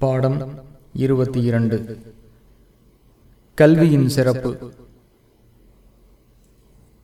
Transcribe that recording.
பாடம் இருபத்தி இரண்டு. கல்வியின் சிறப்பு.